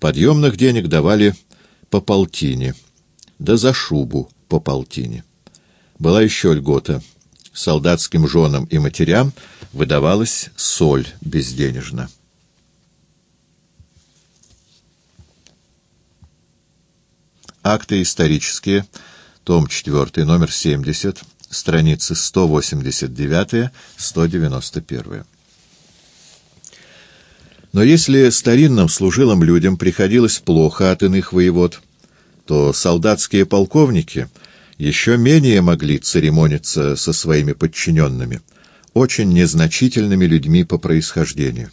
Подъемных денег давали по полтине, да за шубу по полтине. Была еще льгота. Солдатским женам и матерям выдавалась соль безденежно. Акты исторические, том 4, номер 70, страницы 189-191. Но если старинным служилым людям приходилось плохо от иных воевод, то солдатские полковники еще менее могли церемониться со своими подчиненными, очень незначительными людьми по происхождению.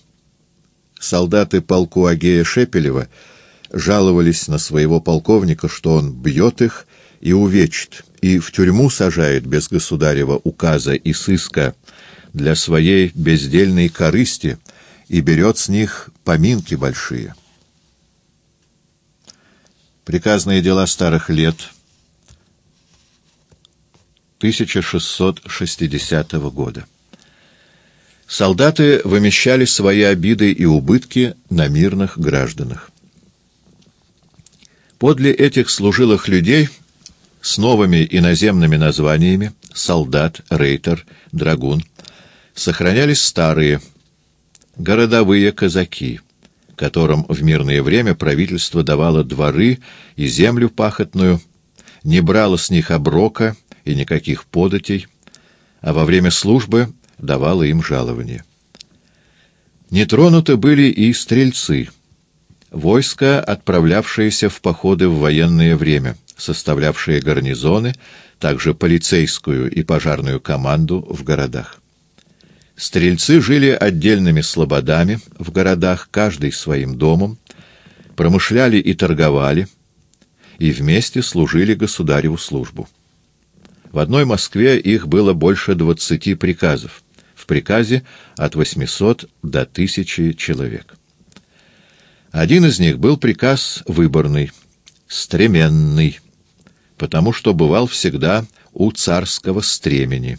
Солдаты полку Агея Шепелева — жаловались на своего полковника, что он бьет их и увечит, и в тюрьму сажает без государева указа и сыска для своей бездельной корысти и берет с них поминки большие. Приказные дела старых лет 1660 года. Солдаты вымещали свои обиды и убытки на мирных гражданах. Подле этих служилых людей с новыми иноземными названиями «солдат», «рейтер», «драгун» сохранялись старые, городовые казаки, которым в мирное время правительство давало дворы и землю пахотную, не брало с них оброка и никаких податей, а во время службы давало им жалование. Не тронуты были и стрельцы — Войска, отправлявшиеся в походы в военное время, составлявшие гарнизоны, также полицейскую и пожарную команду в городах. Стрельцы жили отдельными слободами в городах, каждый своим домом, промышляли и торговали, и вместе служили государеву службу. В одной Москве их было больше двадцати приказов, в приказе от 800 до 1000 человек. Один из них был приказ выборный, стременный, потому что бывал всегда у царского стремени,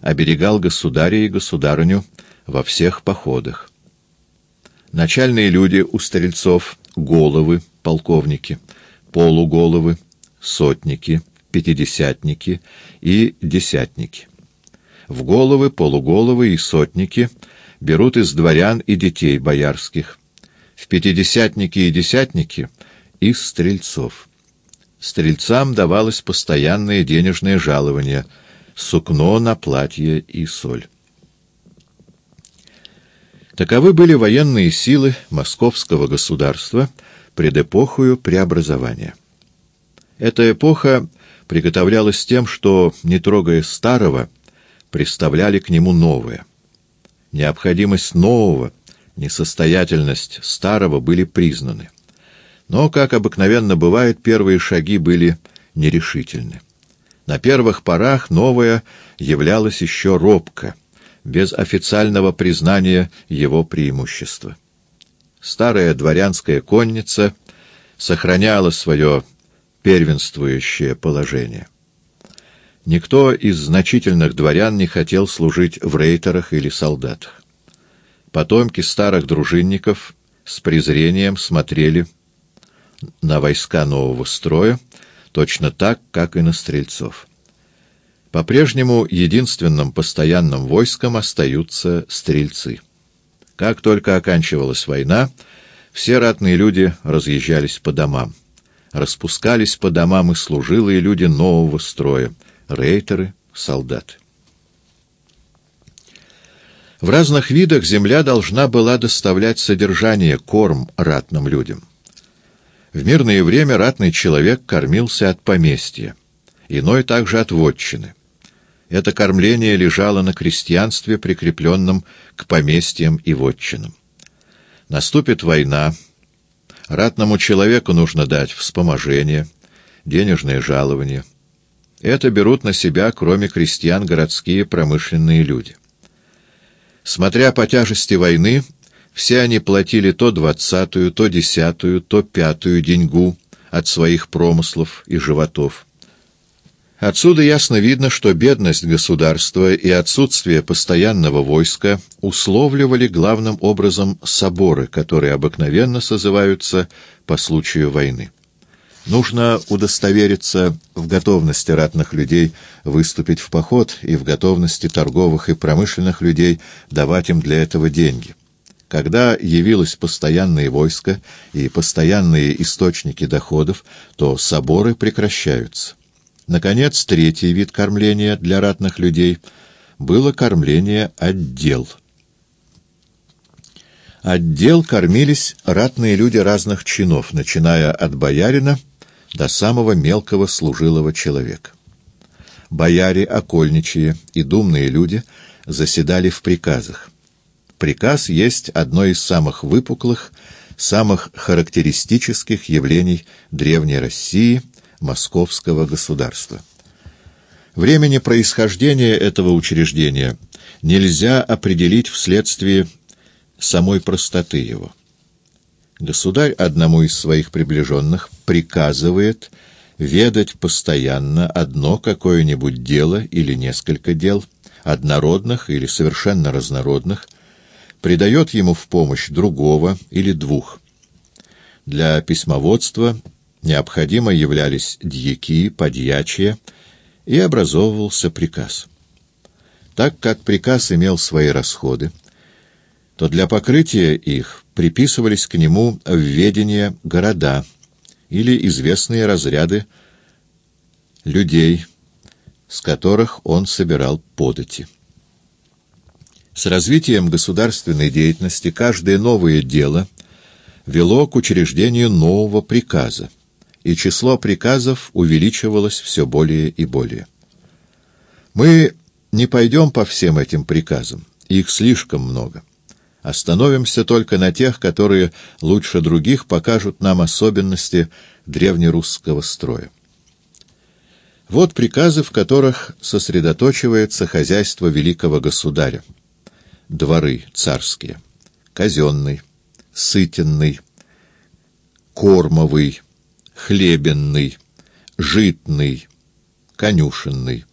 оберегал государя и государыню во всех походах. Начальные люди у стрельцов — головы, полковники, полуголовы, сотники, пятидесятники и десятники. В головы, полуголовы и сотники берут из дворян и детей боярских — в пятидесятники и десятники из стрельцов. Стрельцам давалось постоянное денежное жалование, сукно на платье и соль. Таковы были военные силы московского государства пред эпохою преобразования. Эта эпоха приготовлялась тем, что, не трогая старого, представляли к нему новое. Необходимость нового — несостоятельность старого были признаны. Но, как обыкновенно бывает, первые шаги были нерешительны. На первых порах новое являлось еще робко, без официального признания его преимущества. Старая дворянская конница сохраняла свое первенствующее положение. Никто из значительных дворян не хотел служить в рейтерах или солдатах. Потомки старых дружинников с презрением смотрели на войска нового строя, точно так, как и на стрельцов. По-прежнему единственным постоянным войском остаются стрельцы. Как только оканчивалась война, все ратные люди разъезжались по домам. Распускались по домам и служилые люди нового строя — рейтеры, солдаты. В разных видах земля должна была доставлять содержание, корм ратным людям. В мирное время ратный человек кормился от поместья, иной также от вотчины. Это кормление лежало на крестьянстве, прикрепленном к поместьям и вотчинам. Наступит война, ратному человеку нужно дать вспоможение, денежное жалование. Это берут на себя, кроме крестьян, городские промышленные люди. Смотря по тяжести войны, все они платили то двадцатую, то десятую, то пятую деньгу от своих промыслов и животов. Отсюда ясно видно, что бедность государства и отсутствие постоянного войска условливали главным образом соборы, которые обыкновенно созываются по случаю войны. Нужно удостовериться в готовности ратных людей выступить в поход и в готовности торговых и промышленных людей давать им для этого деньги. Когда явилось постоянное войско и постоянные источники доходов, то соборы прекращаются. Наконец, третий вид кормления для ратных людей было кормление отдел. Отдел кормились ратные люди разных чинов, начиная от боярина до самого мелкого служилого человека. Бояре, окольничьи и думные люди заседали в приказах. Приказ есть одно из самых выпуклых, самых характеристических явлений Древней России, Московского государства. Времени происхождения этого учреждения нельзя определить вследствие самой простоты его. Государь одному из своих приближенных приказывает ведать постоянно одно какое-нибудь дело или несколько дел, однородных или совершенно разнородных, придает ему в помощь другого или двух. Для письмоводства необходимо являлись дьяки, подьячие, и образовывался приказ. Так как приказ имел свои расходы, то для покрытия их приписывались к нему в ведение города или известные разряды людей, с которых он собирал подати. С развитием государственной деятельности каждое новое дело вело к учреждению нового приказа, и число приказов увеличивалось все более и более. Мы не пойдем по всем этим приказам, их слишком много. Остановимся только на тех, которые лучше других покажут нам особенности древнерусского строя. Вот приказы, в которых сосредоточивается хозяйство великого государя. Дворы царские. Казенный, сытенный, кормовый, хлебенный, житный, конюшенный.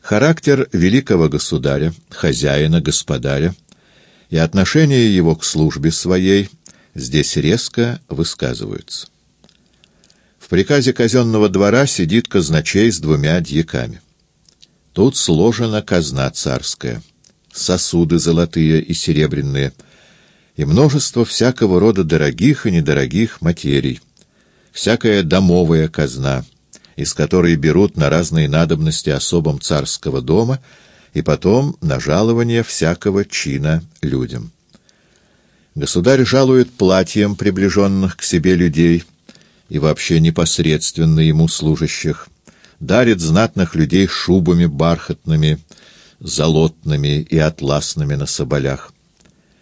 Характер великого государя, хозяина, господаря и отношение его к службе своей здесь резко высказываются. В приказе казенного двора сидит казначей с двумя дьяками. Тут сложена казна царская, сосуды золотые и серебряные, и множество всякого рода дорогих и недорогих материй, всякая домовая казна — из которой берут на разные надобности особам царского дома и потом на жалование всякого чина людям. Государь жалует платьем приближенных к себе людей и вообще непосредственно ему служащих, дарит знатных людей шубами бархатными, золотными и атласными на соболях.